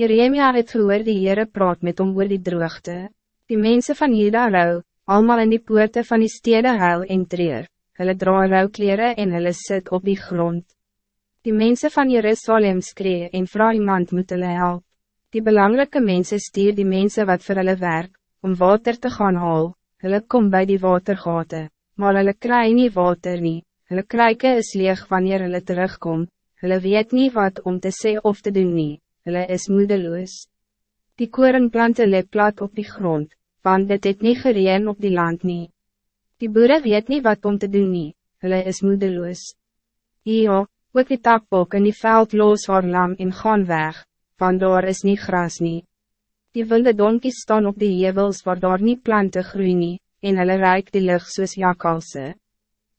Jeremia het gehoor die Heere praat met hom oor die droogte. Die mensen van Juda rouw, allemaal in die poorte van die stede huil en treer. Hulle dra rouwkleren en hulle sit op die grond. Die mensen van Jerusalem skree en vrouw iemand moet hulle help. Die belangrijke mensen stuur die mensen wat voor hulle werk, om water te gaan haal. Hulle kom bij die watergaten, maar hulle kry nie water nie. Hulle krijke is leeg wanneer hulle terugkom. Hulle weet niet wat om te zeggen of te doen nie hulle is moedeloos. Die korenplante lê plat op die grond, want dit het nie gereen op die land nie. Die boere weet niet wat om te doen nie, hulle is moedeloos. Ja, ook die takbok in die veld los haar lam en gaan weg, want daar is niet gras nie. Die wilde donkies staan op die hevels waar daar nie plante groei nie, en hulle reik die lucht soos jakalse.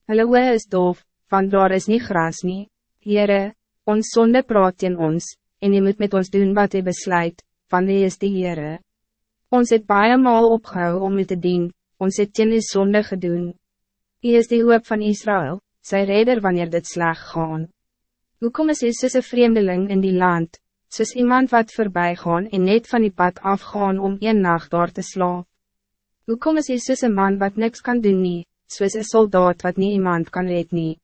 Hulle oe is doof, want daar is niet gras nie. Heere, ons sonde praat in ons, en je moet met ons doen wat je besluit, van wie is die Heere. Ons het baie maal opgehou om u te dien, ons het teen die sonde gedoen. Hy is die hoop van Israël, sy redder wanneer dit sleg gaan. Hoekom is hy soos een vreemdeling in die land, soos iemand wat voorbij gaan en net van die pad afgaan om een nacht daar te slaap? Hoekom is hy soos een man wat niks kan doen nie, soos een soldaat wat niet iemand kan red nie?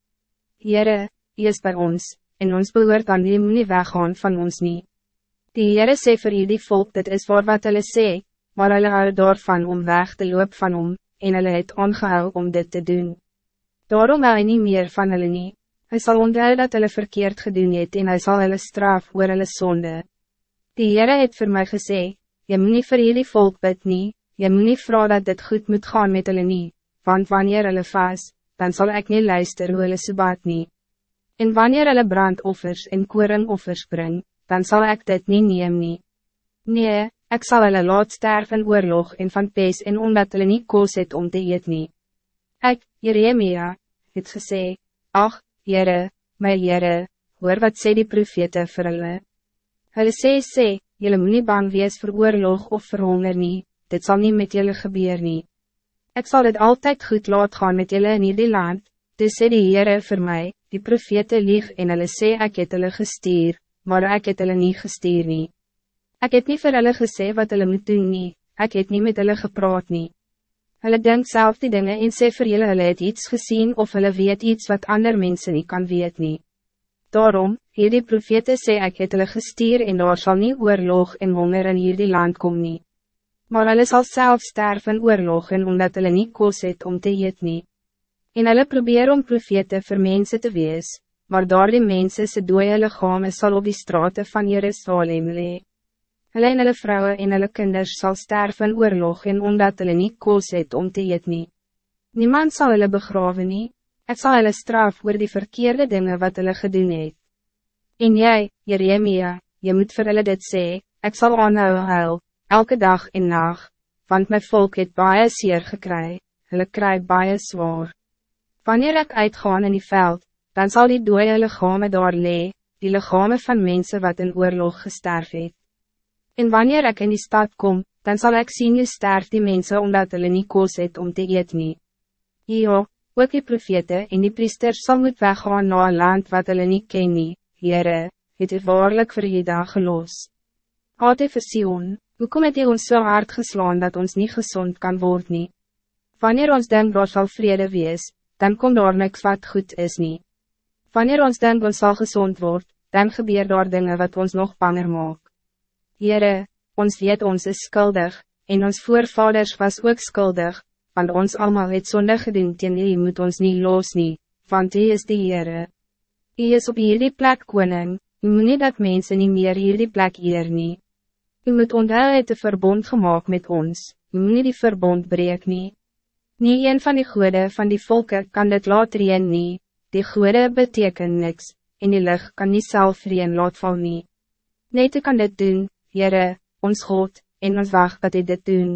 Heere, hy is bij ons, en ons behoort dan die nie weggaan van ons nie. Die Heere sê vir die volk, dit is voor wat hulle sê, maar hulle hou daarvan om weg te loop van hom, en hulle het aangehou om dit te doen. Daarom wil hy nie meer van hulle nie. Hy sal onthou dat hulle verkeerd gedoen het en hy sal hulle straf oor hulle sonde. Die Heere het voor mij gesê, jy moet nie vir die volk bid nie, jy moet nie vra dat dit goed moet gaan met hulle nie, want wanneer hulle vas, dan zal ik niet luister hoe hulle so baat nie. En wanneer hulle brandoffers en koringoffers bring, dan zal ik dit niet neem nie. Nee, ik zal hulle laat sterf in oorlog en van pees en omdat hulle nie koos het om te eet nie. Ek, Jeremia, het gesê, Ach, Jere, my Jere, hoor wat sê die profete vir hulle. Hulle sê, sê, julle moet nie bang wees vir oorlog of vir honger nie, dit zal niet met julle gebeur nie. Ek sal dit altijd goed laat gaan met julle in die land, dus sê die Heere vir my, die profete lieg en hulle sê ek het hulle gestuur, maar ek het hulle nie gestuur nie. Ek het nie vir hulle gesê wat hulle moet doen nie, ek het nie met hulle gepraat nie. Hulle denk self die dinge en sê vir julle hulle het iets gezien of hulle weet iets wat ander mensen niet kan weet nie. Daarom, hierdie profete sê ek het hulle gestuur en daar sal nie oorlog en honger in hierdie land kom nie. Maar hulle sal self sterven oorlog en omdat hulle nie koos het om te eet nie. En hulle probeer om profete vir mense te wees, maar daar die mense se dooie lichame sal op die straten van Jerusalem lee. Hulle en hulle vrouwen en hulle kinders sal sterven oorlog en omdat hulle nie koos het om te eet nie. Niemand zal hulle begraven nie, ek sal hulle straf oor die verkeerde dingen wat hulle gedoen het. En jij, Jeremia, je moet vir hulle dit sê, ek sal aanhou huil, elke dag en nacht, want my volk het baie seer gekry, hulle kry baie zwaar. Wanneer ik uitgaan in die veld, dan zal die dode lichame daar lee, die lichame van mensen wat in oorlog gesterf het. En wanneer ik in die stad kom, dan zal ik zien je sterf die mensen omdat hulle nie koos het om te eet nie. Ja, ook die profete en die priesters sal moet weggaan na een land wat hulle nie ken nie, Heere, het u waarlik vir jy daar gelos. Hate vir Sion, hoekom het jy ons so hard geslaan dat ons niet gezond kan worden? nie? Wanneer ons denk daar sal vrede wees, dan komt daar niks wat goed is niet. Wanneer ons denk ons zal gezond worden, dan gebeur daar dingen wat ons nog banger maak. Heere, ons weet ons is skuldig, en ons voorvaders was ook skuldig, want ons allemaal het zonde gedoen teen u moet ons niet los nie, want u is die Heere. U is op hierdie plek koning, u moet nie dat mensen niet meer hierdie plek eer nie. U moet onthou het een verbond gemaakt met ons, u moet nie die verbond breek nie. Nie een van die goede van die volken kan dit laat reen nie, die goede beteken niks, en die lucht kan niet zelf reen laat val nie. Net kan dit doen, Jere, ons God, en ons wacht dat hy dit doen.